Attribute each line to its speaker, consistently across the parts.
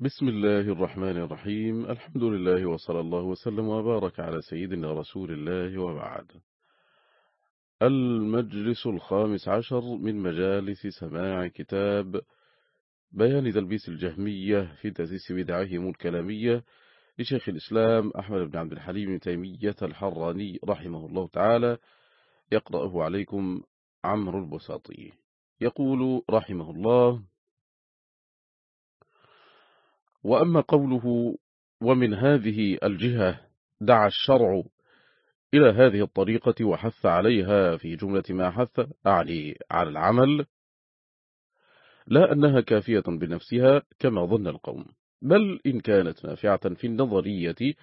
Speaker 1: بسم الله الرحمن الرحيم. الحمد لله وصلى الله وسلم وبارك على سيدنا رسول الله وبعد. المجلس الخامس عشر من مجالس سماع كتاب بيان تلبيس الجهمية في تأسيس بدعهم الكلامية لشيخ الإسلام أحمد بن عبد الحليم تيمية الحراني رحمه الله تعالى. يقرأه عليكم عمرو البساطي. يقول رحمه الله وأما قوله ومن هذه الجهة دعا الشرع إلى هذه الطريقة وحث عليها في جملة ما حث أعني على العمل لا أنها كافية بنفسها كما ظن القوم بل إن كانت نافعة في النظرية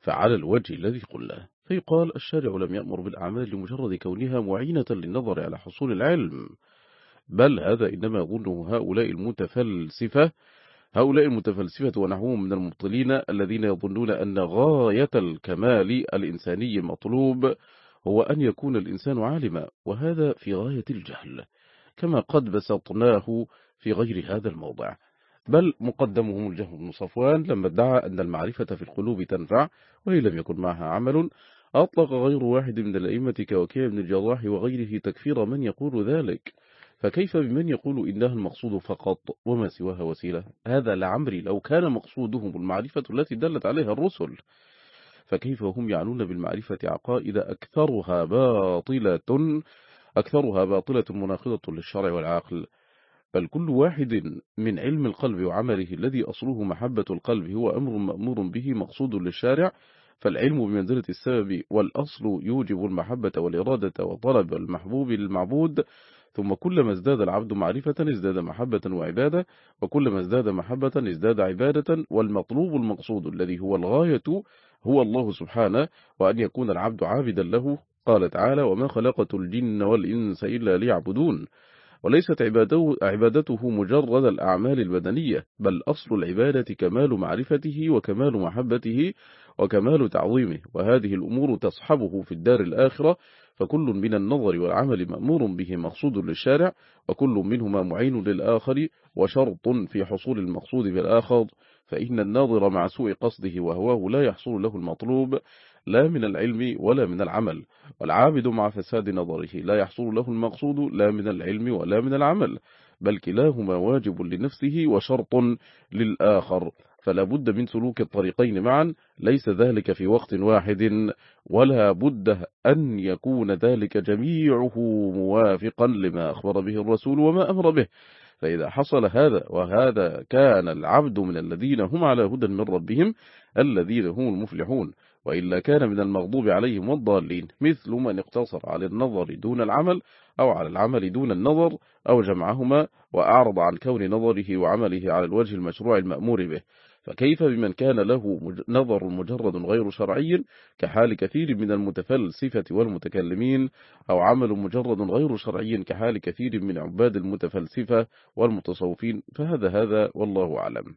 Speaker 1: فعلى الوجه الذي قلنا فيقال الشارع لم يأمر بالأعمال لمجرد كونها معينة للنظر على حصول العلم بل هذا إنما ظنه هؤلاء المتفلسفة هؤلاء المتفلسفة ونحوهم من المبطلين الذين يظنون أن غاية الكمال الإنساني مطلوب هو أن يكون الإنسان عالما وهذا في غاية الجهل كما قد بسطناه في غير هذا الموضع. بل مقدمهم الجهل بن صفوان لما ادعى أن المعرفة في القلوب تنفع وإن لم يكن معها عمل أطلق غير واحد من الأئمة كوكيع بن الجراح وغيره تكفير من يقول ذلك. فكيف بمن يقول إنها المقصود فقط وما سواها وسيلة؟ هذا لعمري لو كان مقصودهم المعرفة التي دلت عليها الرسل فكيف هم يعنون بالمعرفة عقائد أكثرها باطلة أكثرها باطلة مناقضة للشرع والعقل؟ بل كل واحد من علم القلب وعمله الذي أصله محبة القلب هو أمر مأمور به مقصود للشارع فالعلم بمنزلة السبب والأصل يوجب المحبة والإرادة وطلب المحبوب للمعبود ثم كلما ازداد العبد معرفة ازداد محبة وعبادة وكلما ازداد محبة ازداد عبادة والمطلوب المقصود الذي هو الغاية هو الله سبحانه وأن يكون العبد عابدا له. قال تعالى وما خلقت الجن والإنس إلا ليعبدون وليست عبادته, مجرد الأعمال البدنية بل أصل العبادة كمال معرفته وكمال محبته وكمال تعظيمه. وهذه الأمور تصحبه في الدار الآخرة فكل من النظر والعمل مأمور به مقصود للشارع وكل منهما معين للآخر وشرط في حصول المقصود بالآخر. فإن الناظر مع سوء قصده وهواه لا يحصل له المطلوب لا من العلم ولا من العمل. والعابد مع فساد نظره لا يحصل له المقصود لا من العلم ولا من العمل بل كلاهما واجب لنفسه وشرط للآخر. فلا بد من سلوك الطريقين معا ليس ذلك في وقت واحد ولا بد أن يكون ذلك جميعه موافقا لما أخبر به الرسول وما أمر به. فإذا حصل هذا وهذا كان العبد من الذين هم على هدى من ربهم الذين هم المفلحون. وإلا كان من المغضوب عليهم والضالين مثل من اقتصر على النظر دون العمل أو على العمل دون النظر أو جمعهما وأعرض عن كون نظره وعمله على الوجه المشروع المأمور به. فكيف بمن كان له نظر مجرد غير شرعي كحال كثير من المتفلسفة والمتكلمين أو عمل مجرد غير شرعي كحال كثير من عباد المتفلسفة والمتصوفين فهذا هذا والله أعلم.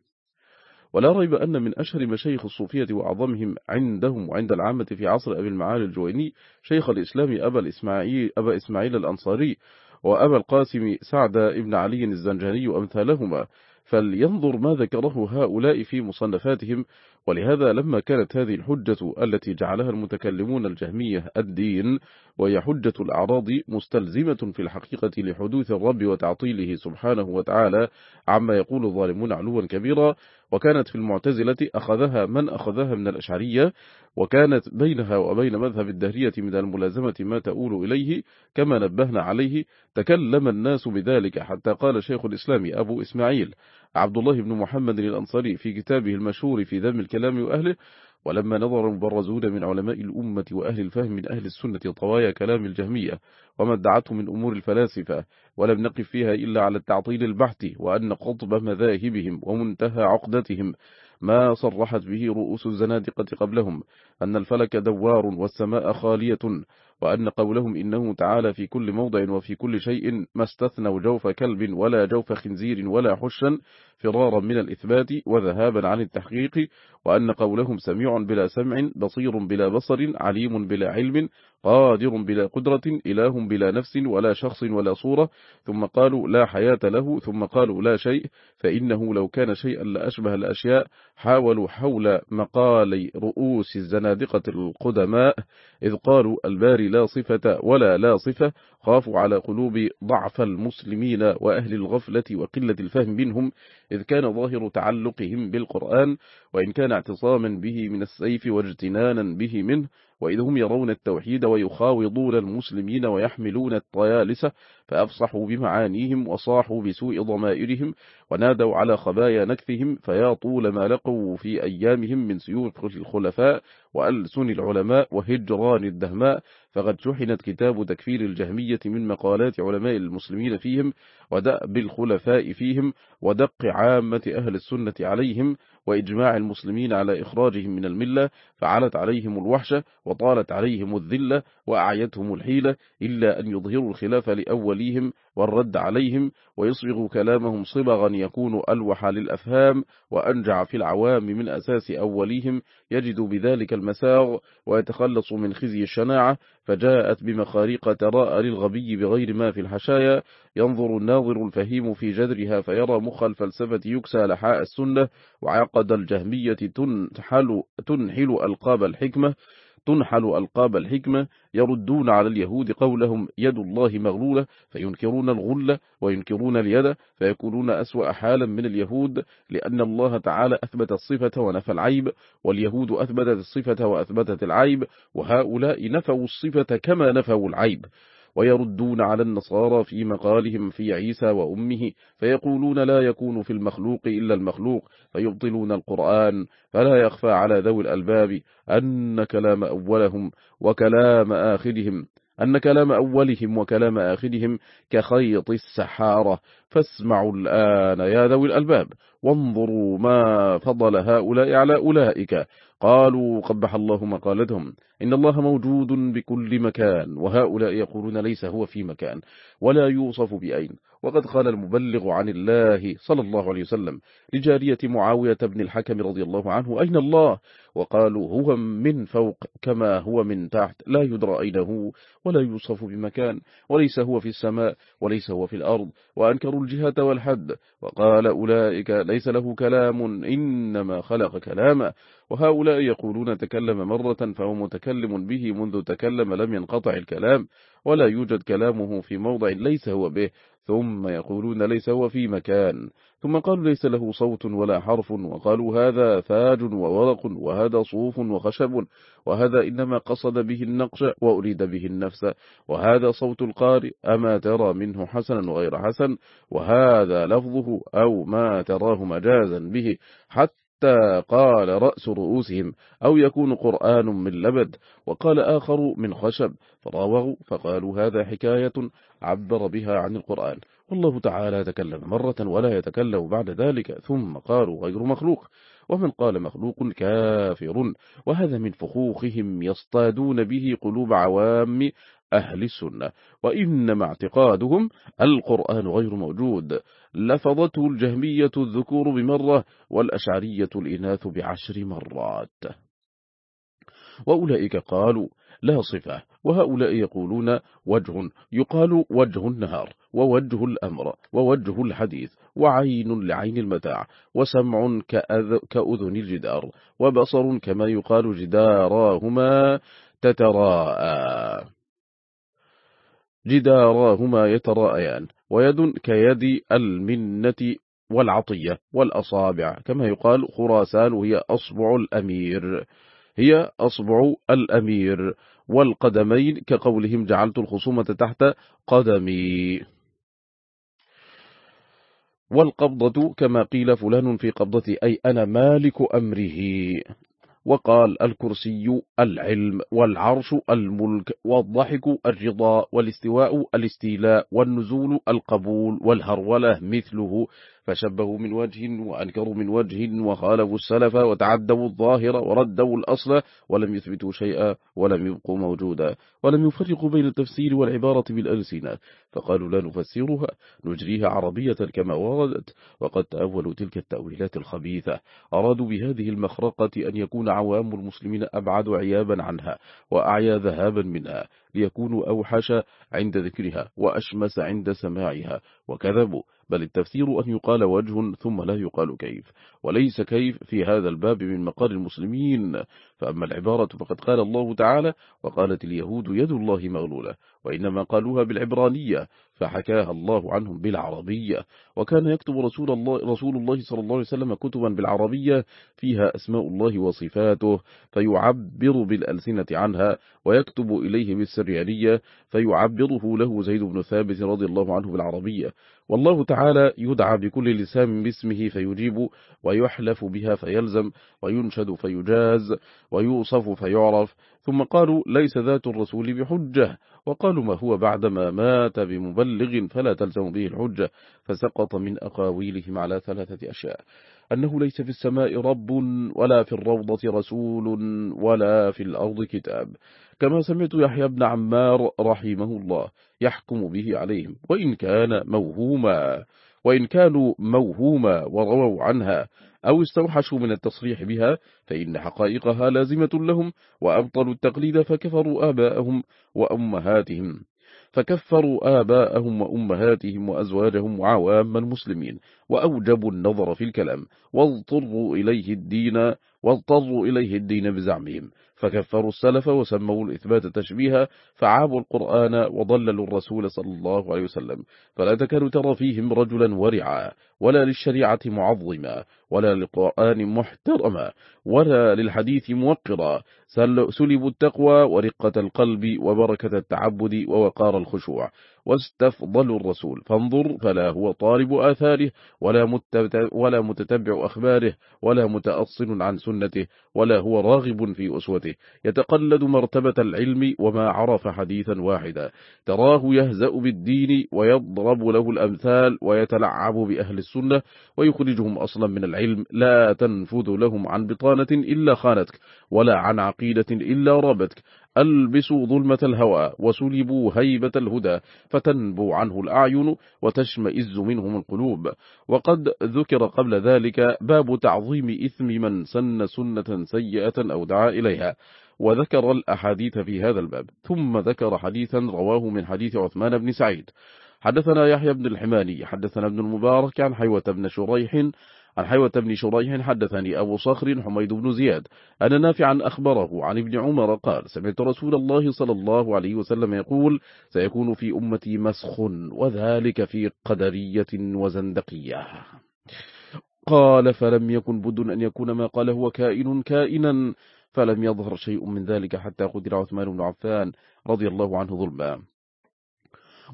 Speaker 1: ولا ريب أن من أشهر مشايخ الصوفية وأعظمهم عندهم وعند العامة في عصر أبي المعالي الجويني شيخ الإسلام أبا الإسماعيل, أبا إسماعيل الأنصاري وأبا القاسم سعد ابن علي الزنجاني وأمثالهما. فلينظر ما ذكره هؤلاء في مصنفاتهم ولهذا لما كانت هذه الحجة التي جعلها المتكلمون الجهمية الدين وهي حجة الأعراض مستلزمة في الحقيقة لحدوث الرب وتعطيله سبحانه وتعالى عما يقول الظالمون علوا كبيرا. وكانت في المعتزلة أخذها من أخذها من الأشعرية وكانت بينها وبين مذهب الدهرية من الملازمة ما تؤول إليه كما نبهنا عليه تكلم الناس بذلك حتى قال شيخ الإسلام أبو إسماعيل عبد الله بن محمد الأنصاري في كتابه المشهور في ذم الكلام وأهله ولما نظر المبرزون من علماء الأمة وأهل الفهم من أهل السنة طوايا كلام الجهمية وما ادعته من أمور الفلاسفة ولم نقف فيها إلا على التعطيل البحث وأن قطب مذاهبهم ومنتهى عقدتهم ما صرحت به رؤوس الزنادقة قبلهم أن الفلك دوار والسماء خالية وأن قولهم إنه تعالى في كل موضع وفي كل شيء ما استثنوا جوف كلب ولا جوف خنزير ولا حشا فرارا من الإثبات وذهابا عن التحقيق وأن قولهم سميع بلا سمع بصير بلا بصر عليم بلا علم قادر بلا قدرة إله بلا نفس ولا شخص ولا صورة ثم قالوا لا حياة له ثم قالوا لا شيء فإنه لو كان شيئا لأشبه الأشياء حاولوا حول مقال رؤوس الزنادقة القدماء إذ قالوا الباري لا صفة ولا لا صفة خافوا على قلوب ضعف المسلمين وأهل الغفلة وقلة الفهم منهم إذ كان ظاهر تعلقهم بالقرآن وإن كان اعتصاما به من السيف واجتنانا به منه وإذ هم يرون التوحيد ويخاوضون المسلمين ويحملون الطيالسة فأفصحوا بمعانيهم وصاحوا بسوء ضمائرهم ونادوا على خبايا نكثهم فيا طول ما لقوا في أيامهم من سيوف الخلفاء وألسن العلماء وهجران الدهماء فقد شحنت كتاب تكفير الجهمية من مقالات علماء المسلمين فيهم ودأب الخلفاء فيهم ودق عامة أهل السنة عليهم وإجماع المسلمين على إخراجهم من الملة فعلت عليهم الوحشة وطالت عليهم الذلة وأعيتهم الحيلة إلا أن يظهروا الخلاف لأوليهم والرد عليهم ويصبغ كلامهم صبغا يكون ألوح للأفهام وأنجع في العوام من أساس أوليهم يجد بذلك المساغ ويتخلص من خزي الشناعة فجاءت بمخاريق تراء للغبي بغير ما في الحشايا. ينظر الناظر الفهيم في جذرها فيرى مخ الفلسفة يكسى لحاء السنة وعقد الجهمية تنحل, تنحل ألقاب الحكمة. تنحل ألقاب الحكمة يردون على اليهود قولهم يد الله مغلولة فينكرون الغلة وينكرون اليد فيكونون أسوأ حالا من اليهود لأن الله تعالى أثبت الصفة ونفى العيب واليهود أثبتت الصفة وأثبتت العيب وهؤلاء نفوا الصفة كما نفوا العيب. ويردون على النصارى في مقالهم في عيسى وأمه فيقولون لا يكون في المخلوق إلا المخلوق فيبطلون القرآن فلا يخفى على ذوي الألباب أن كلام أولهم وكلام آخرهم أن كلام أولهم وكلام آخرهم كخيط السحارة. فاسمعوا الآن يا ذوي الألباب وانظروا ما فضل هؤلاء على أولئك. قالوا قبح الله مقالتهم. إن الله موجود بكل مكان وهؤلاء يقولون ليس هو في مكان ولا يوصف بأين. وقد قال المبلغ عن الله صلى الله عليه وسلم لجارية معاوية بن الحكم رضي الله عنه أين الله؟ وقالوا هو من فوق كما هو من تحت لا يدرى أين هو ولا يوصف بمكان وليس هو في السماء وليس هو في الأرض وأنكروا الجهة والحد. وقال أولئك ليس له كلام إنما خلق كلاما. وهؤلاء يقولون تكلم مرة فهو متكلم به منذ تكلم لم ينقطع الكلام ولا يوجد كلامه في موضع ليس هو به. ثم يقولون ليس هو في مكان. ثم قالوا ليس له صوت ولا حرف وقالوا هذا فاج وورق وهذا صوف وخشب وهذا إنما قصد به النقش وأريد به النفس وهذا صوت القارئ أما ترى منه حسنا وغير حسن وهذا لفظه أو ما تراه مجازا به حتى حتى قال رأس رؤوسهم أو يكون قرآن من لبد وقال آخر من خشب فراوغوا فقالوا هذا حكاية عبر بها عن القرآن. والله تعالى تكلم مرة ولا يتكلم بعد ذلك ثم قالوا غير مخلوق. ومن قال مخلوق كافر وهذا من فخوخهم يصطادون به قلوب عوام أهل السنة وإنما اعتقادهم القرآن غير موجود. لفظته الجهمية الذكور بمرة والأشعرية الإناث بعشر مرات. وأولئك قالوا لا صفة وهؤلاء يقولون وجه يقال وجه النهار ووجه الأمر ووجه الحديث وعين لعين المتاع وسمع كأذن الجدار وبصر كما يقال جداراهما تتراءى. جداراهما يتراءيان ويد كيد المنة والعطية والأصابع. كما يقال خراسان هي أصبع الأمير. هي أصبع الأمير. والقدمين كقولهم جعلت الخصومة تحت قدمي. والقبضة كما قيل فلان في قبضتي أي أنا مالك أمره. وقال الكرسي العلم والعرش الملك والضحك الرضا والاستواء الاستيلاء والنزول القبول والهرولة مثله فشبهوا من وجه وأنكروا من وجه وخالفوا السلف وتعدوا الظاهر وردوا الأصل ولم يثبتوا شيئا ولم يبقوا موجودا ولم يفرقوا بين التفسير والعبارة بالألسنة فقالوا لا نفسرها نجريها عربية كما وردت وقد تأولوا تلك التأويلات الخبيثة. أرادوا بهذه المخرقة أن يكون عوام المسلمين أبعد عيابا عنها وأعيا ذهابا منها ليكونوا أوحش عند ذكرها وأشمس عند سماعها وكذبوا بل التفسير أن يقال وجه ثم لا يقال كيف وليس كيف في هذا الباب من مقال المسلمين. فأما العبارة فقد قال الله تعالى وقالت اليهود يد الله مغلولة. وإنما قالوها بالعبرانية فحكاها الله عنهم بالعربية. وكان يكتب رسول الله, رسول الله صلى الله عليه وسلم كتبا بالعربية فيها أسماء الله وصفاته فيعبر بالألسنة عنها ويكتب إليه بالسريانية فيعبره له زيد بن ثابت رضي الله عنه بالعربية. والله تعالى يدعى بكل لسان باسمه فيجيب ويحلف بها فيلزم وينشد فيجاز ويوصف فيعرف. ثم قالوا ليس ذات الرسول بحجة. وقالوا ما هو بعدما مات بمبلغ فلا تلزم به الحجة. فسقط من أقاويلهم على ثلاثة أشياء. أنه ليس في السماء رب ولا في الروضة رسول ولا في الأرض كتاب. كما سمعت يحيى بن عمار رحمه الله يحكم به عليهم وإن كان موهوما وإن كانوا موهوما ورووا عنها أو استوحشوا من التصريح بها فإن حقائقها لازمة لهم وأبطلوا التقليد فكفروا آباءهم وأمهاتهم. فكفروا آباءهم وأمهاتهم وأزواجهم وعوام المسلمين وأوجبوا النظر في الكلام واضطروا إليه الدين واضطروا إليه الدين بزعمهم. فكفروا السلف وسموا الإثبات تشبيها فعابوا القرآن وضللوا الرسول صلى الله عليه وسلم. فلا تكاد ترى فيهم رجلا ورعا ولا للشريعة معظما ولا للقرآن محترما ولا للحديث موقرا. سلبوا التقوى ورقة القلب وبركة التعبد ووقار الخشوع. واستفضلوا الرسول. فانظر فلا هو طالب آثاره ولا, ولا متتبع أخباره ولا متأصل عن سنته ولا هو راغب في أسوته. يتقلد مرتبة العلم وما عرف حديثا واحدا. تراه يهزأ بالدين ويضرب له الأمثال ويتلعب بأهل السنة ويخرجهم أصلا من العلم. لا تنفذ لهم عن بطانة إلا خانتك ولا عن عقيدة إلا رابتك. ألبسوا ظلمة الهوى وسلبوا هيبة الهدى فتنبو عنه الأعين وتشمئز منهم القلوب. وقد ذكر قبل ذلك باب تعظيم إثم من سن سنة سيئة أو دعا إليها وذكر الأحاديث في هذا الباب. ثم ذكر حديثا رواه من حديث عثمان بن سعيد. حدثنا يحيى بن الحماني حدثنا ابن المبارك عن حيوة بن شريح عن حيوة بن شريح حدثني أبو صخر حميد بن زياد أن نافعا أخبره عن ابن عمر قال سمعت رسول الله صلى الله عليه وسلم يقول سيكون في أمتي مسخ وذلك في قدرية وزندقية قال فلم يكن بد أن يكون ما قال هو كائن كائنا فلم يظهر شيء من ذلك حتى قدر عثمان بن عفان رضي الله عنه ظلما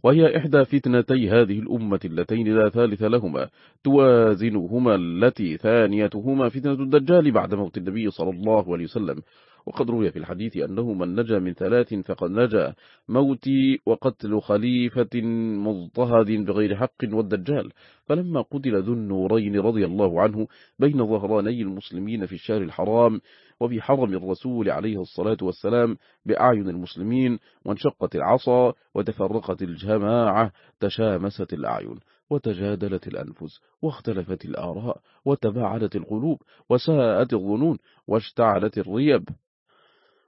Speaker 1: وهي إحدى فتنتي هذه الأمة اللتين لا ثالث لهما. توازنهما التي ثانيتهما فتنة الدجال بعد موت النبي صلى الله عليه وسلم. وقد روي في الحديث أنه من نجا من ثلاث فقد نجا. موت وقتل خليفة مضطهد بغير حق والدجال. فلما قتل ذو النورين رضي الله عنه بين ظهراني المسلمين في الشهر الحرام وفي حرم الرسول عليه الصلاة والسلام بأعين المسلمين وانشقت العصا وتفرقت الجماعة تشامست الأعين وتجادلت الأنفس واختلفت الآراء وتباعدت القلوب وساءت الظنون واشتعلت الريب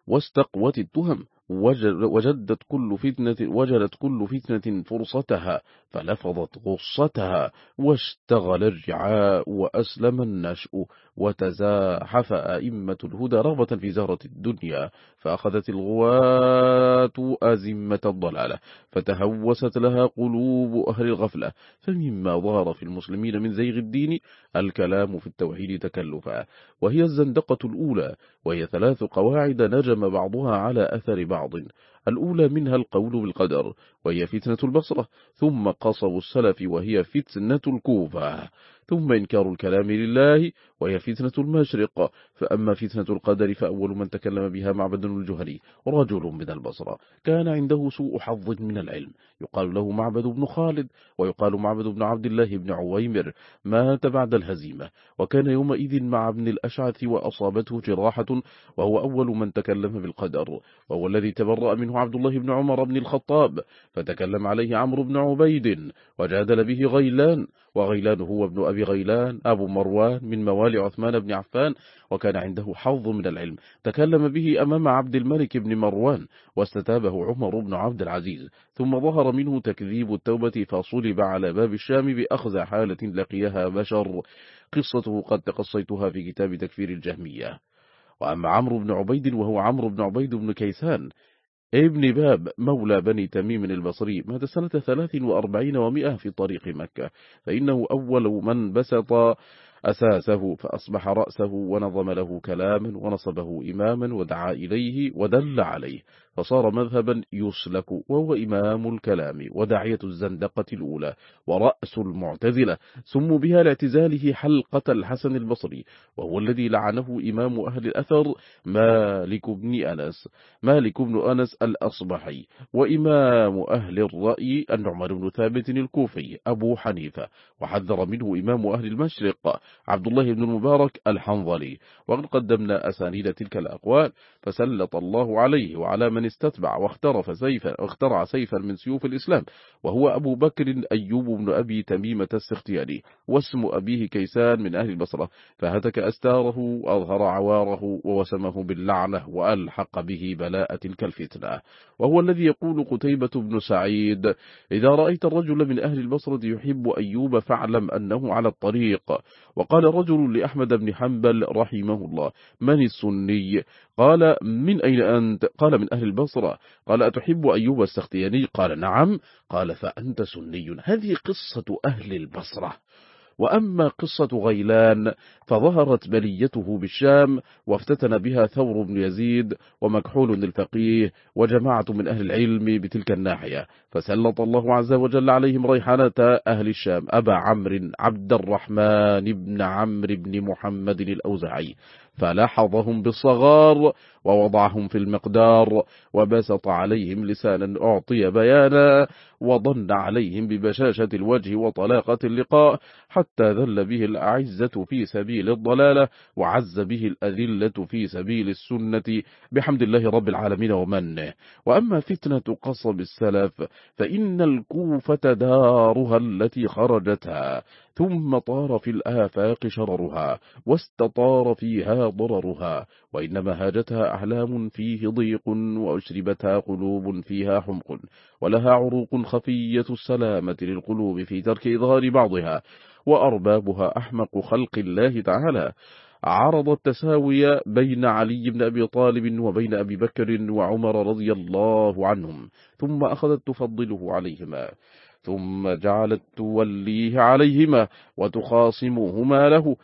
Speaker 1: واستقوت التهم وجدت كل فتنة وجدت كل فتنة فرصتها فلفظت غصتها واشتغل الرعاء وأسلم النشء وتزاحف أئمة الهدى رغبة في زهرة الدنيا فأخذت الغواة أزمة الضلالة فتهوست لها قلوب أهل الغفلة فمما ظهر في المسلمين من زيغ الدين الكلام في التوحيد تكلفا وهي الزندقة الأولى وهي ثلاث قواعد نجم بعضها على أثر بعض. الأولى منها القول بالقدر وهي فتنة البصرة ثم قصوا السلف وهي فتنة الكوفة. ثم إنكار الكلام لله وهي فتنة المشرق. فأما فتنة القدر فأول من تكلم بها معبد الجهري رجل من البصرة. كان عنده سوء حظ من العلم. يقال له معبد بن خالد ويقال معبد بن عبد الله بن عويمر. مات بعد الهزيمة. وكان يومئذ مع ابن الأشعث وأصابته جراحة وهو أول من تكلم بالقدر. وهو الذي تبرأ منه عبد الله بن عمر بن الخطاب. فتكلم عليه عمرو بن عبيد وجادل به غيلان. وغيلان هو ابن أبي غيلان أبو مروان من موالي عثمان بن عفان وكان عنده حظ من العلم. تكلم به أمام عبد الملك بن مروان واستتابه عمر بن عبد العزيز ثم ظهر منه تكذيب التوبة فصلب على باب الشام بأخذ حالة لقيها بشر. قصته قد تقصيتها في كتاب تكفير الجهمية. وأما عمرو بن عبيد وهو عمرو بن عبيد بن كيسان ابن باب مولى بني تميم البصري مات سنة ثلاث وأربعين ومئة في طريق مكة. فإنه أول من بسط أساسه فأصبح رأسه ونظم له كلاما ونصبه إماما ودعا إليه ودل عليه. فصار مذهبا يسلك وهو إمام الكلام وداعية الزندقة الأولى ورأس المعتزلة سموا بها لاعتزاله حلقة الحسن البصري وهو الذي لعنه إمام أهل الأثر مالك بن أنس. مالك بن أنس الأصبحي وإمام أهل الرأي النعمر بن ثابت الكوفي أبو حنيفة وحذر منه إمام أهل المشرق عبد الله بن المبارك الحنظلي. وقد قدمنا أسانيد تلك الأقوال فسلط الله عليه وعلى من استتبع واخترف سيفا واخترع سيفا من سيوف الإسلام وهو أبو بكر أيوب بن أبي تميمة السختياني واسم أبيه كيسان من أهل البصرة فهتك أستاره وأظهر عواره ووسمه باللعنة وألحق به بلاء تلك الفتنة وهو الذي يقول قتيبة بن سعيد إذا رأيت الرجل من أهل البصرة يحب أيوب فاعلم أنه على الطريق. وقال رجل لأحمد بن حنبل رحمه الله من السني؟ قال من أين أنت؟ قال من أهل البصرة. قال أتحب أيوب السختياني؟ قال نعم. قال فأنت سني. هذه قصة أهل البصرة. وأما قصة غيلان فظهرت بليته بالشام وافتتن بها ثور بن يزيد ومكحول الفقيه وجماعة من أهل العلم بتلك الناحية. فسلط الله عز وجل عليهم ريحانة أهل الشام أبا عمرو عبد الرحمن بن عمرو بن محمد الأوزعي فلاحظهم بالصغار ووضعهم في المقدار وبسط عليهم لسانا أعطي بيانا وضن عليهم ببشاشة الوجه وطلاقة اللقاء حتى ذل به الأعزة في سبيل الضلالة وعز به الأذلة في سبيل السنة. بحمد الله رب العالمين ومنه وأما فتنة قصب السلف فإن الكوفة دارها التي خرجتها ثم طار في الآفاق شررها واستطار فيها ضررها وإنما هاجتها أحلام فيه ضيق وأشربتها قلوب فيها حمق ولها عروق خفية السلامة للقلوب في ترك إظهار بعضها وأربابها أحمق خلق الله تعالى. عرض التساوي بين علي بن أبي طالب وبين أبي بكر وعمر رضي الله عنهم ثم أخذت تفضله عليهما. ثم جعلت توليه عليهما وتخاصمهما له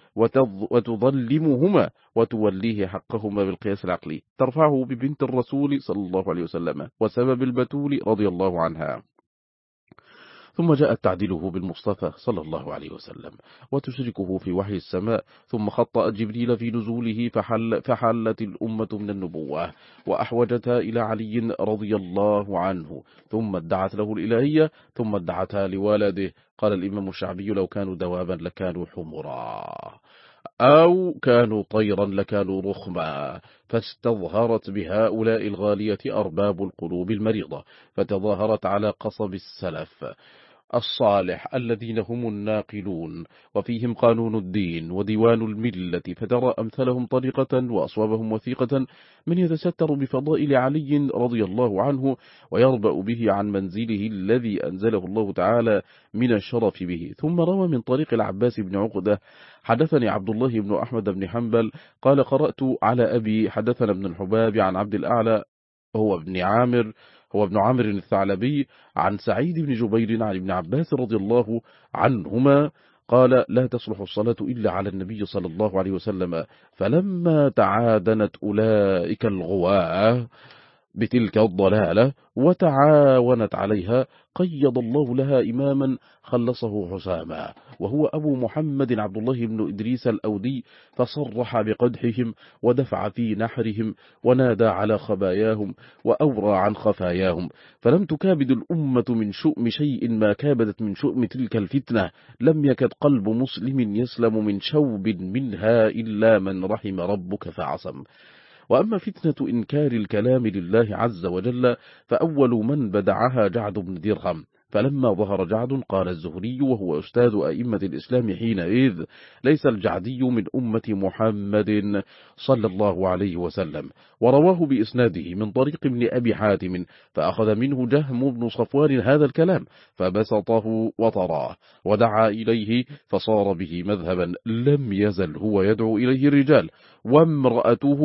Speaker 1: وتظلمهما وتوليه حقهما بالقياس العقلي. ترفعه ببنت الرسول صلى الله عليه وسلم وسبب البتول رضي الله عنها. ثم جاءت تعديله بالمصطفى صلى الله عليه وسلم وتشركه في وحي السماء ثم خطأ جبريل في نزوله فحل فحلت الأمة من النبوة وأحوجتها إلى علي رضي الله عنه ثم ادعت له الإلهية ثم ادعتها لوالده قال الإمام الشعبي لو كانوا دوابا لكانوا حمرا أو كانوا طيرا لكانوا رخما فاستظهرت بهؤلاء الغالية أرباب القلوب المريضة فتظاهرت على قصب السلف الصالح الذين هم الناقلون وفيهم قانون الدين وديوان الملة فترى أمثلهم طريقة وأصوابهم وثيقة من يتستر بفضائل علي رضي الله عنه ويربأ به عن منزله الذي أنزله الله تعالى من الشرف به. ثم روى من طريق العباس بن عقدة حدثني عبد الله بن أحمد بن حنبل قال قرأت على أبي حدثنا ابن الحباب عن عبد الأعلى هو ابن عامر هو ابن عامر الثعلبي عن سعيد بن جبير عن ابن عباس رضي الله عنهما قال لا تصلح الصلاة إلا على النبي صلى الله عليه وسلم فلما تعادنت أولئك الغواة بتلك الضلالة وتعاونت عليها قيض الله لها إماما خلصه حساما. وهو أبو محمد عبد الله بن إدريس الأودي فصرح بقدحهم ودفع في نحرهم ونادى على خباياهم وأورى عن خفاياهم. فلم تكابد الأمة من شؤم شيء ما كابدت من شؤم تلك الفتنة. لم يكد قلب مسلم يسلم من شوب منها إلا من رحم ربك فعصم. وأما فتنة إنكار الكلام لله عز وجل فأول من بدعها جعد بن درهم. فلما ظهر جعد قال الزهري وهو أستاذ أئمة الإسلام حينئذ ليس الجعدي من أمة محمد صلى الله عليه وسلم ورواه بإسناده من طريق ابن أبي حاتم فأخذ منه جهم بن صفوان هذا الكلام فبسطه وطراه ودعا إليه فصار به مذهبا لم يزل هو يدعو إليه الرجال وامرأته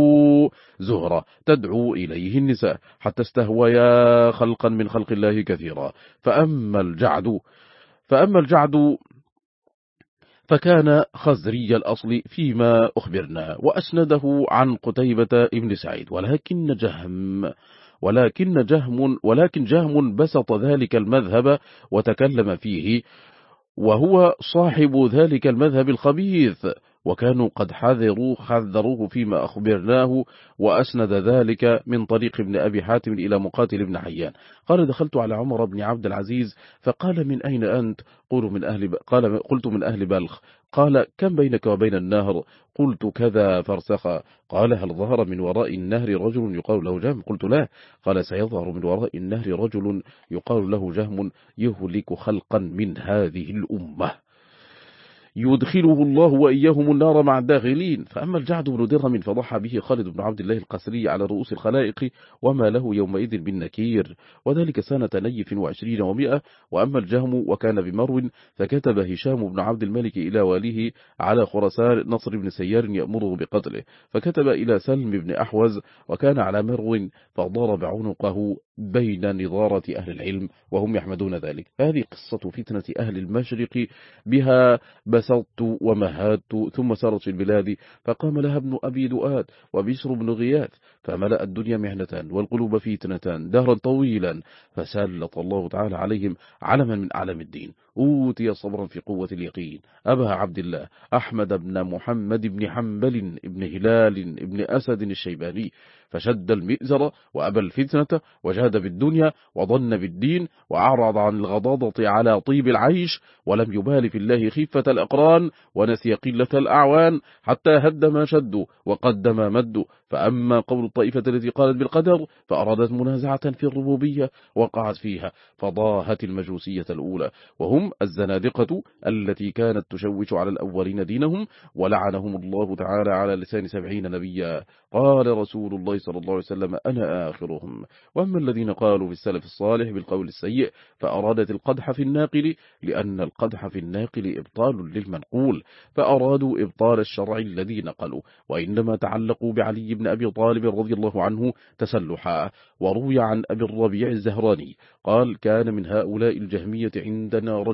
Speaker 1: زهرة تدعو إليه النساء حتى استهويا خلقا من خلق الله كثيرا فأما الجعد فأما الجعد فكان خزري الأصل فيما أخبرنا وأسنده عن قتيبة ابن سعيد ولكن جهم ولكن جهم ولكن جهم بسط ذلك المذهب وتكلم فيه وهو صاحب ذلك المذهب الخبيث. وكانوا قد حذروا حذروه فيما أخبرناه وأسند ذلك من طريق ابن أبي حاتم إلى مقاتل ابن حيان. قال دخلت على عمر بن عبد العزيز فقال من أين أنت؟ قل من أهل ب... قال قلت من أهل بلخ. قال كم بينك وبين النهر؟ قلت كذا فرسخا. قال هل ظهر من وراء النهر رجل يقال له جهم؟ قلت لا. قال سيظهر من وراء النهر رجل يقال له جهم يهلك خلقا من هذه الأمة. يدخله الله وإياهم النار مع الداخلين. فأما الجعد بن درهم فضحى به خالد بن عبد الله القسري على رؤوس الخلائق وما له يومئذ بالنكير وذلك سنة نيف وعشرين ومئة. وأما الجهم وكان بمرو فكتب هشام بن عبد الملك إلى واليه على خرسان نصر بن سيار يأمره بقتله. فكتب إلى سلم بن أحوز وكان على مرو فضرب عنقه بين نظارة أهل العلم وهم يحمدون ذلك. هذه قصة فتنة أهل المشرق بها بسطت ومهدت ثم سرت في البلاد فقام لها ابن أبي دؤاد وبشر بن غياث فملأ الدنيا مهنة والقلوب فتنة دهرا طويلا فسلط الله تعالى عليهم علما من أعلم الدين. أوتي صبرا في قوة اليقين. أبا عبد الله أحمد بن محمد بن حنبل بن هلال بن أسد الشيباني. فشد المئزر وأبى الفتنة وجاد بالدنيا وظن بالدين وأعرض عن الغضاضة على طيب العيش ولم يبال في الله خفة الأقران ونسي قلة الأعوان حتى هد ما شدوا وقد ما مدوا فأما قول الطائفة التي قالت بالقدر فأرادت منازعة في الربوبية وقعت فيها فضاهت المجوسية الأولى. وهم الزنادقة التي كانت تشوش على الأولين دينهم ولعنهم الله تعالى على لسان سبعين نبيا. قال رسول الله صلى الله عليه وسلم أنا آخرهم. وأما الذين قالوا في السلف الصالح بالقول السيء فأرادت القدح في الناقل لأن القدح في الناقل إبطال للمنقول. فأرادوا إبطال الشرع الذي نقلوا وإنما تعلقوا بعلي بن أبي طالب رضي الله عنه تسلحا. وروي عن أبي الربيع الزهراني قال كان من هؤلاء الجهمية عندنا رجل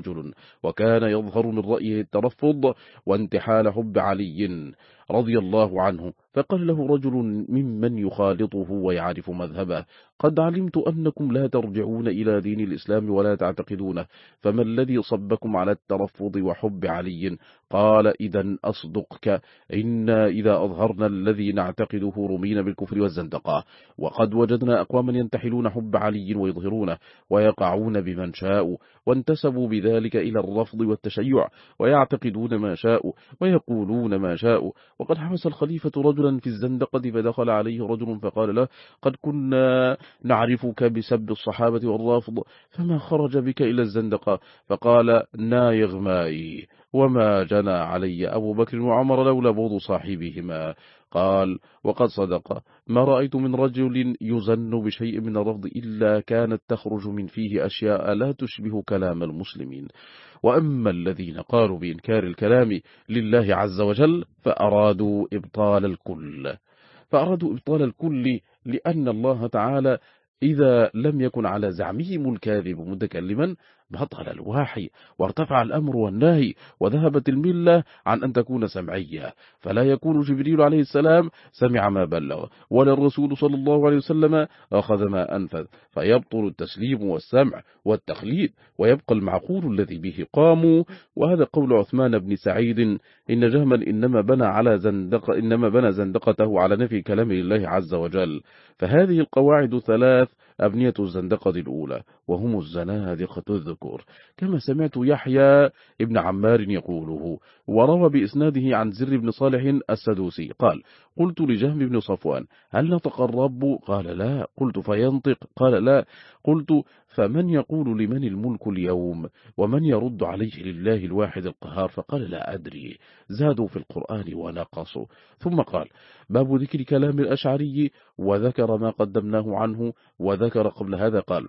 Speaker 1: وكان يظهر من رأيه الترفض وانتحال حب علي. رضي الله عنه فقال له رجل ممن يخالطه ويعرف مذهبه قد علمت أنكم لا ترجعون إلى دين الإسلام ولا تعتقدونه فما الذي صبكم على الترفض وحب علي؟ قال إذا أصدقك إنا إذا أظهرنا الذي نعتقده رمين بالكفر والزندقة وقد وجدنا أقواما ينتحلون حب علي ويظهرونه ويقعون بمن شاءوا وانتسبوا بذلك إلى الرفض والتشيع ويعتقدون ما شاءوا ويقولون ما شاءوا وقد حبس الخليفة رجلا في الزندقة فدخل عليه رجل فقال له قد كنا نعرفك بسب الصحابة والرافض فما خرج بك إلى الزندقة فقال نايغ مائي وما جنى علي أبو بكر وعمر لولا بوض صاحبهما. قال وقد صدق. ما رأيت من رجل يزن بشيء من الرفض إلا كانت تخرج من فيه أشياء لا تشبه كلام المسلمين. وأما الذين قالوا بإنكار الكلام لله عز وجل فأرادوا إبطال الكل. فأرادوا إبطال الكل لأن الله تعالى إذا لم يكن على زعمهم الكاذب متكلما بطل الواحي وارتفع الأمر والنهي وذهبت الملة عن أن تكون سمعية. فلا يكون جبريل عليه السلام سمع ما بلغ. ولا الرسول صلى الله عليه وسلم أخذ ما أنفذ. فيبطل التسليم والسمع والتخليد ويبقى المعقول الذي به قاموا. وهذا قول عثمان بن سعيد إن جهما إنما بنى على زندق إنما بنى زندقته على نفي كلام الله عز وجل. فهذه القواعد ثلاث أبنية الزندقة الأولى وهم الزنادقة الذكور. كما سمعت يحيى ابن عمار يقوله وروى بإسناده عن زر بن صالح السدوسي قال قلت لجهم بن صفوان هل نطق الرب؟ قال لا قلت فينطق؟ قال لا قلت فمن يقول لمن الملك اليوم ومن يرد عليه لله الواحد القهار فقال لا أدري زادوا في القرآن ونقصوا ثم قال باب ذكر كلام الأشعري وذكر ما قدمناه عنه وذكر قبل هذا قال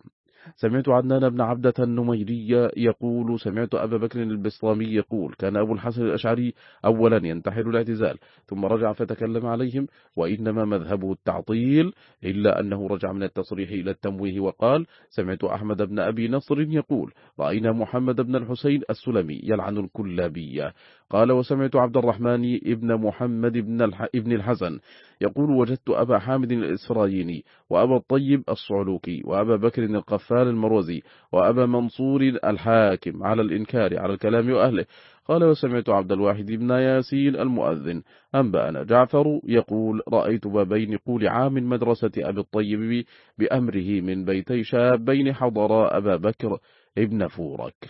Speaker 1: سمعت عدنان بن عبدة النميري يقول سمعت أبا بكر البسطامي يقول كان أبو الحسن الأشعري أولا ينتحل الاعتزال ثم رجع فتكلم عليهم وإنما مذهبه التعطيل إلا أنه رجع من التصريح إلى التمويه وقال سمعت أحمد بن أبي نصر يقول رأينا محمد بن الحسين السلمي يلعن الكلابية. قال وسمعت عبد الرحمن ابن محمد بن الحسن يقول وجدت أبا حامد الإسرايني وأبا الطيب الصعلوكي وأبا بكر القفال المروزي وأبا منصور الحاكم على الإنكار على الكلام وأهله قال وسمعت عبد الواحد بن ياسين المؤذن أنبأنا جعفر يقول رأيت بابين قول عام مدرسة أبي الطيب بأمره من بيتي شابين حضرا أبا بكر ابن فورك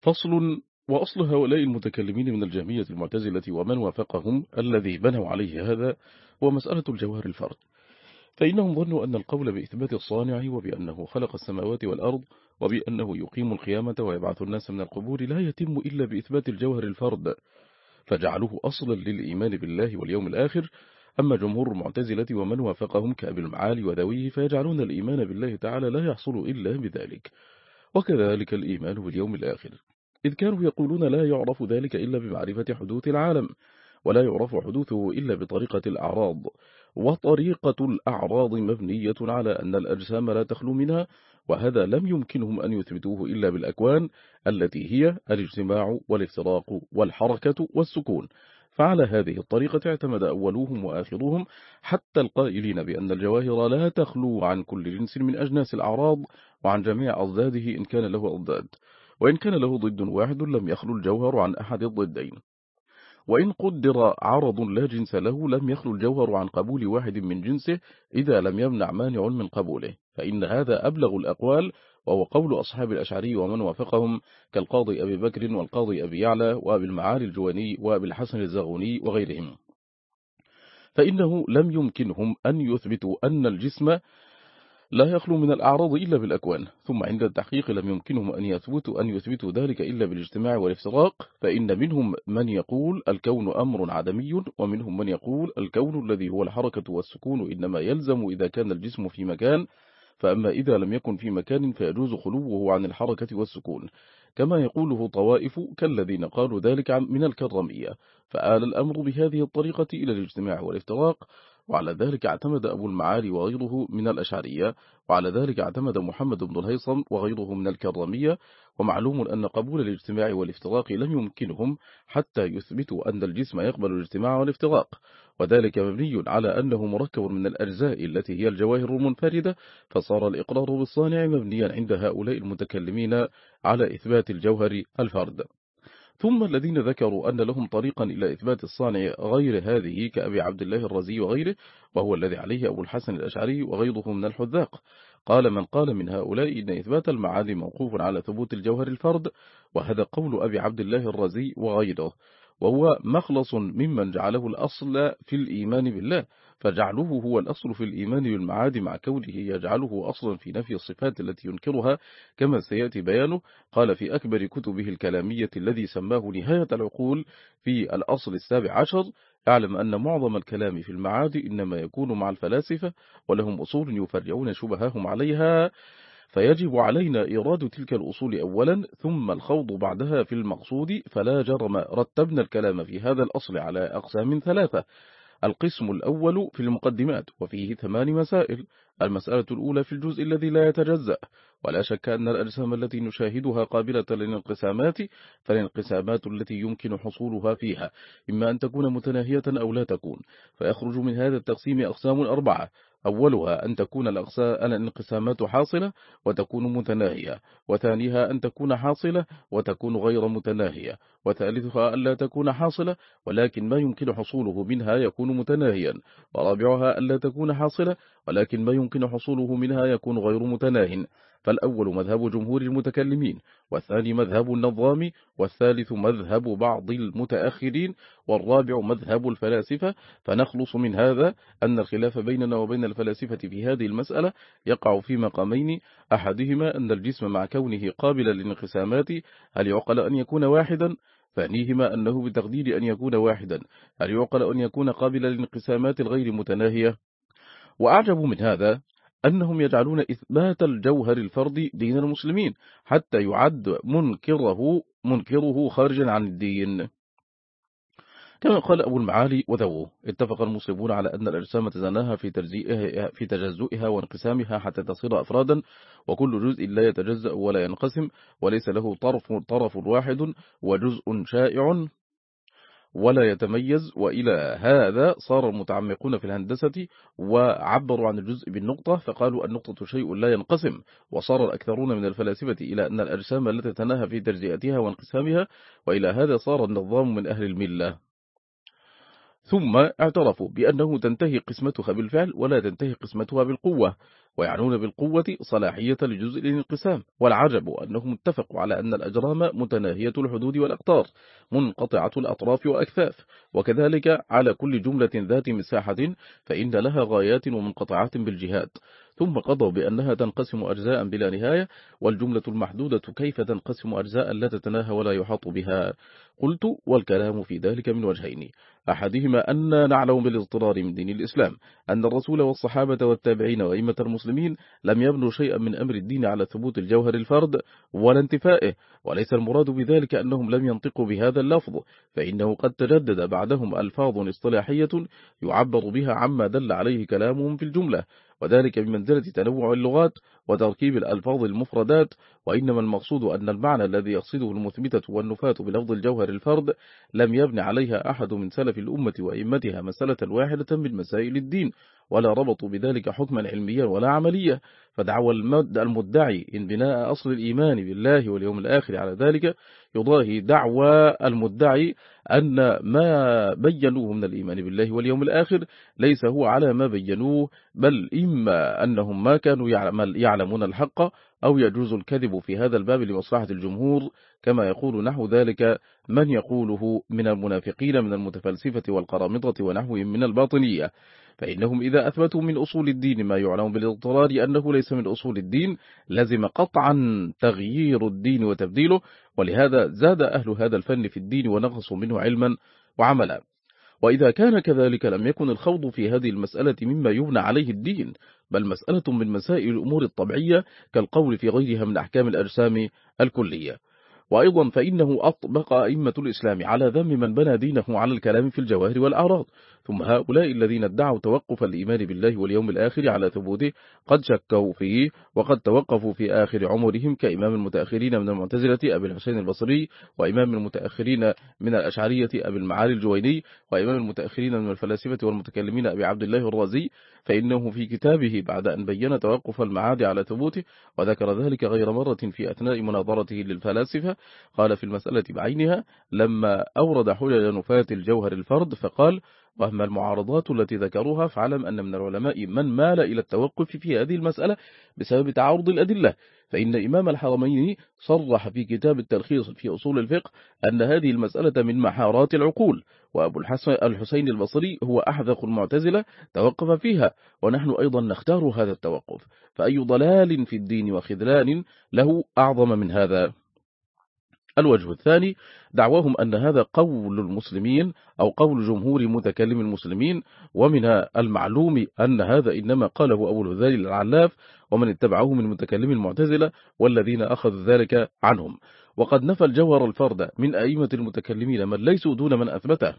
Speaker 1: فصل وأصل هؤلاء المتكلمين من الجهمية المعتزلة ومن وافقهم الذي بنوا عليه هذا ومسألة الجوهر الفرد. فإنهم ظنوا أن القول بإثبات الصانع وبأنه خلق السماوات والأرض وبأنه يقيم القيامة ويبعث الناس من القبور لا يتم إلا بإثبات الجوهر الفرد. فجعلوه أصلا للإيمان بالله واليوم الآخر. أما جمهور المعتزلة ومن وافقهم كأبي المعالي وذويه فيجعلون الإيمان بالله تعالى لا يحصل إلا بذلك. وكذلك الإيمان باليوم الآخر. إذ كانوا يقولون لا يعرف ذلك إلا بمعرفة حدوث العالم ولا يعرف حدوثه إلا بطريقة الأعراض. وطريقة الأعراض مبنية على أن الأجسام لا تخلو منها وهذا لم يمكنهم أن يثبتوه إلا بالأكوان التي هي الاجتماع والافتراق والحركة والسكون. فعلى هذه الطريقة اعتمد أولوهم وآخرهم حتى القائلين بأن الجواهر لا تخلو عن كل جنس من أجناس الأعراض وعن جميع أضداده إن كان له أضداد. وإن كان له ضد واحد لم يخلو الجوهر عن أحد الضدين. وإن قدر عرض لا جنس له لم يخلو الجوهر عن قبول واحد من جنسه إذا لم يمنع مانع من قبوله فإن هذا أبلغ الأقوال وهو قول أصحاب الأشعري ومن وافقهم كالقاضي أبي بكر والقاضي أبي يعلى وأبي المعالي الجواني وأبي الحسن الزغوني وغيرهم. فإنه لم يمكنهم أن يثبتوا أن الجسم لا يخلو من الأعراض إلا بالأكوان ثم عند التحقيق لم يمكنهم أن يثبتوا أن يثبتوا ذلك إلا بالاجتماع والافتراق فإن منهم من يقول الكون أمر عدمي ومنهم من يقول الكون الذي هو الحركة والسكون إنما يلزم إذا كان الجسم في مكان فأما إذا لم يكن في مكان فيجوز خلوه عن الحركة والسكون. كما يقوله طوائف كالذين قالوا ذلك من الكرمية فآل الأمر بهذه الطريقة إلى الاجتماع والافتراق وعلى ذلك اعتمد أبو المعالي وغيره من الأشعرية وعلى ذلك اعتمد محمد بن الهيصم وغيره من الكرمية ومعلوم أن قبول الاجتماع والافتراق لم يمكنهم حتى يثبتوا أن الجسم يقبل الاجتماع والافتراق. وذلك مبني على أنه مركب من الأجزاء التي هي الجواهر المنفردة فصار الإقرار بالصانع مبنيا عند هؤلاء المتكلمين على إثبات الجوهر الفرد. ثم الذين ذكروا أن لهم طريقا إلى إثبات الصانع غير هذه كأبي عبد الله الرزي وغيره وهو الذي عليه أبو الحسن الأشعري وغيره من الحذاق. قال من قال من هؤلاء إن إثبات المعاد موقوف على ثبوت الجوهر الفرد وهذا قول أبي عبد الله الرزي وغيره. وهو مخلص ممن جعله الأصل في الإيمان بالله. فجعله هو الأصل في الإيمان بالمعاد مع كونه يجعله أصلا في نفي الصفات التي ينكرها كما سيأتي بيانه. قال في أكبر كتبه الكلامية الذي سماه نهاية العقول في الأصل السابع عشر اعلم أن معظم الكلام في المعاد إنما يكون مع الفلاسفة ولهم أصول يفرعون شبههم عليها. فيجب علينا إيراد تلك الأصول أولا ثم الخوض بعدها في المقصود. فلا جرم رتبنا الكلام في هذا الأصل على أقسام ثلاثة. القسم الأول في المقدمات وفيه ثمان مسائل. المسألة الأولى في الجزء الذي لا يتجزأ ولا شك أن الأجسام التي نشاهدها قابلة للانقسامات فالانقسامات التي يمكن حصولها فيها إما أن تكون متناهية أو لا تكون. فيخرج من هذا التقسيم أقسام أربعة أولها أن تكون الانقسامات حاصلة وتكون متناهية وثانيها أن تكون حاصلة وتكون غير متناهية وثالثها أن لا تكون حاصلة ولكن ما يمكن حصوله منها يكون متناهيا ورابعها أن لا تكون حاصلة ولكن ما يمكن حصوله منها يكون غير متناه. فالأول مذهب جمهور المتكلمين والثاني مذهب النظام والثالث مذهب بعض المتأخرين والرابع مذهب الفلاسفة. فنخلص من هذا أن الخلاف بيننا وبين الفلاسفة في هذه المسألة يقع في مقامين. أحدهما أن الجسم مع كونه قابلا للانقسامات هل يعقل أن يكون واحدا؟ ثانيهما أنه بتقدير أن يكون واحدا هل يعقل أن يكون قابلا للانقسامات الغير متناهية؟ وأعجب من هذا أنهم يجعلون إثبات الجوهر الفردي دين المسلمين حتى يعد منكره منكره خارجا عن الدين. كما قال أبو المعالي وذوه اتفق المسلمون على أن الأجسام تزناها في, تجزئها في تجزئها وانقسامها حتى تصير أفرادا وكل جزء لا يتجزأ ولا ينقسم وليس له طرف, طرف واحد وجزء شائع. ولا يتميز وإلى هذا صار المتعمقون في الهندسة وعبروا عن الجزء بالنقطة فقالوا النقطة شيء لا ينقسم. وصار الأكثرون من الفلاسفة إلى أن الأجسام التي تناهى في تجزئتها وانقسامها وإلى هذا صار النظام من أهل الملة. ثم اعترفوا بأنه تنتهي قسمتها بالفعل ولا تنتهي قسمتها بالقوة. ويعنون بالقوة صلاحية لجزء الانقسام والعجب أنهم اتفقوا على أن الأجرام متناهية الحدود والأقطار منقطعة الأطراف وأكثاف وكذلك على كل جملة ذات مساحة فإن لها غايات ومنقطعات بالجهات ثم قضوا بأنها تنقسم أجزاء بلا نهاية والجملة المحدودة كيف تنقسم أجزاء لا تتناهى ولا يحاط بها؟ قلت والكلام في ذلك من وجهين. أحدهما أن نعلم بالاضطرار من دين الإسلام أن الرسول والصحابة والتابعين وإمة المسلمين لم يبنوا شيئا من أمر الدين على ثبوت الجوهر الفرد ولا انتفائه وليس المراد بذلك أنهم لم ينطقوا بهذا اللفظ فإنه قد تجدد بعدهم ألفاظ اصطلاحية يعبر بها عما دل عليه كلامهم في الجملة. وذلك بمنزلة تنوع اللغات وتركيب الألفاظ المفردات وإنما المقصود أن المعنى الذي يقصده المثبتة والنفاة بلفظ الجوهر الفرد لم يبني عليها أحد من سلف الأمة وإمتها مسألة واحدة من مسائل الدين ولا ربطوا بذلك حكما علميا ولا عمليا. فدعوى المدعي إن بناء أصل الإيمان بالله واليوم الآخر على ذلك يضاهي دعوى المدعي أن ما بينوه من الإيمان بالله واليوم الآخر ليس هو على ما بينوه بل إما أنهم ما كانوا يعلمون الحق أو يجوز الكذب في هذا الباب لمصلحة الجمهور كما يقول نحو ذلك من يقوله من المنافقين من المتفلسفة والقرامطة ونحوهم من الباطنية. فإنهم إذا أثبتوا من أصول الدين ما يعلم بالاضطرار أنه ليس من أصول الدين لزم قطعا تغيير الدين وتبديله ولهذا زاد أهل هذا الفن في الدين ونقصوا منه علما وعملا. وإذا كان كذلك لم يكن الخوض في هذه المسألة مما يبنى عليه الدين بل مسألة من مسائل الأمور الطبيعية كالقول في غيرها من أحكام الأجسام الكلية. وأيضا فإنه أطبق أئمة الإسلام على ذم من بنى دينه على الكلام في الجواهر والأعراض. ثم هؤلاء الذين ادعوا توقف الإيمان بالله واليوم الآخر على ثبوته قد شكوا فيه وقد توقفوا في آخر عمرهم كإمام المتأخرين من المعتزلة أبي الحسين البصري وإمام المتأخرين من الأشعرية أبي المعالي الجويني وإمام المتأخرين من الفلاسفة والمتكلمين أبي عبد الله الرازي فإنه في كتابه بعد أن بين توقف المعاد على ثبوته وذكر ذلك غير مرة في أثناء مناظرته للفلاسفة قال في المسألة بعينها لما أورد حجج نفاة الجوهر الفرد فقال وأما المعارضات التي ذكروها فعلم أن من العلماء من مال إلى التوقف في هذه المسألة بسبب تعارض الأدلة فإن إمام الحرمين صرح في كتاب التلخيص في أصول الفقه أن هذه المسألة من محارات العقول وأبو الحسين البصري هو أحذق المعتزلة توقف فيها ونحن أيضا نختار هذا التوقف فأي ضلال في الدين وخذلان له أعظم من هذا. الوجه الثاني دعواهم أن هذا قول المسلمين أو قول جمهور متكلم المسلمين ومن المعلوم أن هذا إنما قاله أبو الهذيل العلاف ومن اتبعه من متكلم المعتزلة والذين أخذوا ذلك عنهم. وقد نفى الجوهر الفرد من أئمة المتكلمين من ليسوا دون من أثبته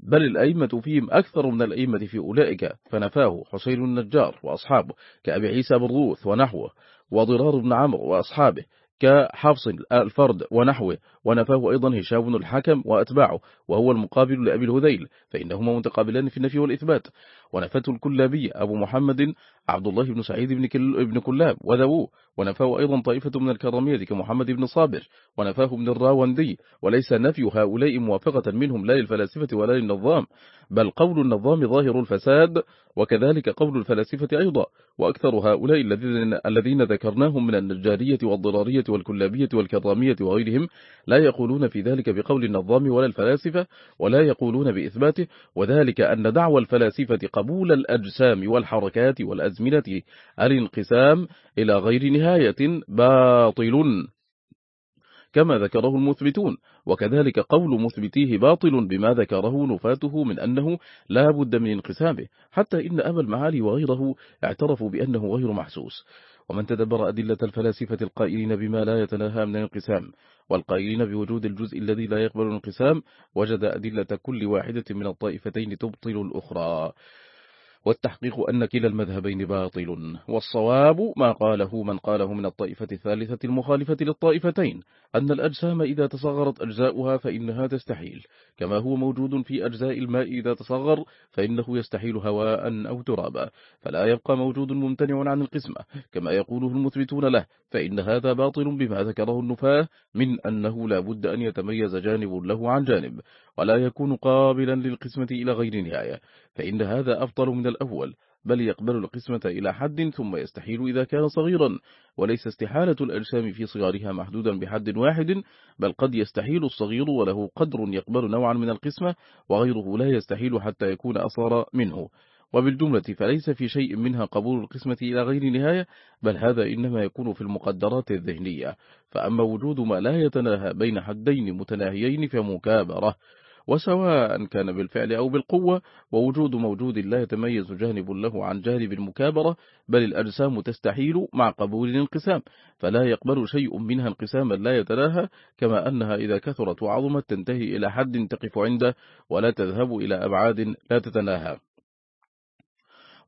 Speaker 1: بل الأئمة فيهم أكثر من الأئمة في أولئك فنفاه حسين النجار وأصحابه كأبي عيسى بن ونحوه وضرار بن عمرو وأصحابه كحفص الفرد ونحوه. ونفاه أيضا هشام الحكم وأتباعه وهو المقابل لأبي الهذيل فإنهما متقابلان في النفي والإثبات. ونفته الكلابي أبو محمد عبد الله بن سعيد بن كلاب وذووه ونفاه أيضا طائفة من الكرامية كمحمد بن صابر. ونفاه من الراوندي. وليس نفي هؤلاء موافقة منهم لا للفلاسفة ولا للنظام بل قول النظام ظاهر الفساد وكذلك قول الفلاسفة أيضا. وأكثر هؤلاء الذين, الذين ذكرناهم من النجارية والضرارية والكلابية والكرامية وغيرهم لا يقولون في ذلك بقول النظام ولا الفلاسفة ولا يقولون بإثباته وذلك أن دعوى الفلاسفة قبول الأجسام والحركات والأزمنة الانقسام إلى غير نهاية باطل كما ذكره المثبتون. وكذلك قول مثبتيه باطل بما ذكره نفاته من أنه لا بد من انقسامه حتى إن أبا المعالي وغيره اعترفوا بأنه غير محسوس. ومن تدبر أدلة الفلاسفة القائلين بما لا يتناهى من الانقسام والقائلين بوجود الجزء الذي لا يقبل الانقسام وجد أدلة كل واحدة من الطائفتين تبطل الأخرى. والتحقيق أن كلا المذهبين باطل والصواب ما قاله من قاله من الطائفة الثالثة المخالفة للطائفتين أن الأجسام إذا تصغرت أجزاؤها فإنها تستحيل كما هو موجود في أجزاء الماء إذا تصغر فإنه يستحيل هواء أو ترابا فلا يبقى موجود ممتنع عن القسمة كما يقوله المثبتون له فإن هذا باطل بما ذكره النفاة من أنه لا بد أن يتميز جانب له عن جانب. ولا يكون قابلا للقسمة إلى غير نهاية فإن هذا أفضل من الأول بل يقبل القسمة إلى حد ثم يستحيل إذا كان صغيرا. وليس استحالة الأجسام في صغارها محدودا بحد واحد بل قد يستحيل الصغير وله قدر يقبل نوعا من القسمة وغيره لا يستحيل حتى يكون أصار منه. وبالجملة فليس في شيء منها قبول القسمة إلى غير نهاية بل هذا إنما يكون في المقدرات الذهنية. فأما وجود ما لا يتناهى بين حدين متناهيين فمكابرة. وسواء كان بالفعل أو بالقوة ووجود موجود لا يتميز جانب له عن جانب المكابرة بل الأجسام تستحيل مع قبول الانقسام فلا يقبل شيء منها انقساما لا يتلاها كما أنها إذا كثرت وعظمت تنتهي إلى حد تقف عنده ولا تذهب إلى أبعاد لا تتناهى.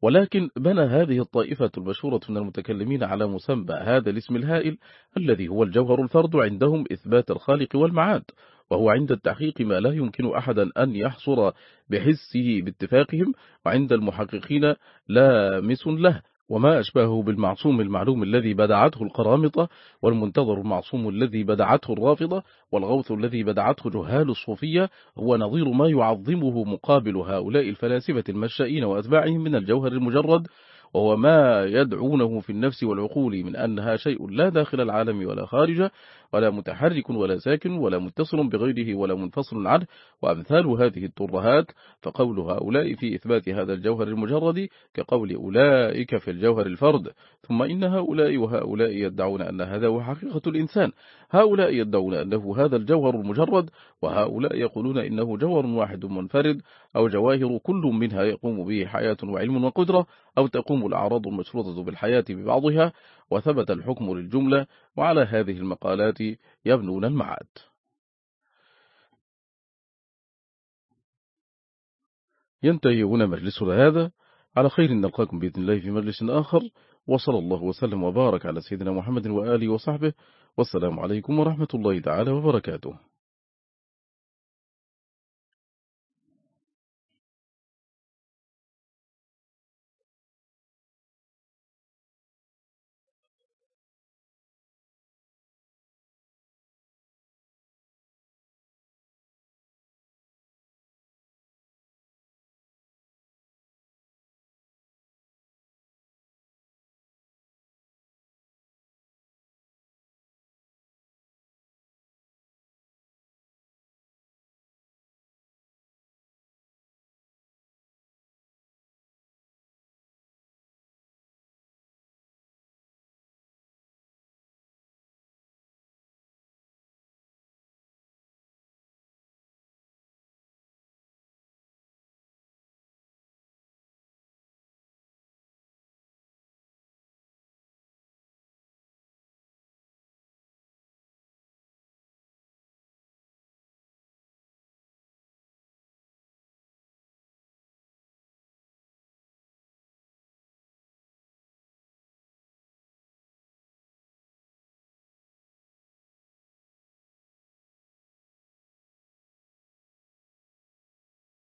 Speaker 1: ولكن بنى هذه الطائفة المشهورة من المتكلمين على مسمى هذا الاسم الهائل الذي هو الجوهر الفرد عندهم إثبات الخالق والمعاد وهو عند التحقيق ما لا يمكن أحدا أن يحصر بحسه باتفاقهم وعند المحققين لا مس له وما أشبهه بالمعصوم المعلوم الذي بدعته القرامطة والمنتظر المعصوم الذي بدعته الرافضة والغوث الذي بدعته جهال الصوفية هو نظير ما يعظمه مقابل هؤلاء الفلاسفة المشائين وأتباعهم من الجوهر المجرد وهو ما يدعونه في النفس والعقول من أنها شيء لا داخل العالم ولا خارجه ولا متحرك ولا ساكن ولا متصل بغيره ولا منفصل عنه. وأمثال هذه الترهات فقول هؤلاء في إثبات هذا الجوهر المجرد كقول أولئك في الجوهر الفرد. ثم إن هؤلاء وهؤلاء يدعون أن هذا هو حقيقة الإنسان. هؤلاء يدعون أنه هذا الجوهر المجرد وهؤلاء يقولون إنه جوهر واحد منفرد أو جواهر كل منها يقوم به حياة وعلم وقدرة أو تقوم الأعراض المشروطة بالحياة ببعضها. وثبت الحكم للجملة وعلى هذه المقالات يبنون المعاد. ينتهي هنا مجلسنا هذا. على خير نلقاكم بإذن الله في مجلس آخر. وصلى الله وسلم وبارك على سيدنا محمد وآله وصحبه. والسلام عليكم ورحمة الله تعالى وبركاته.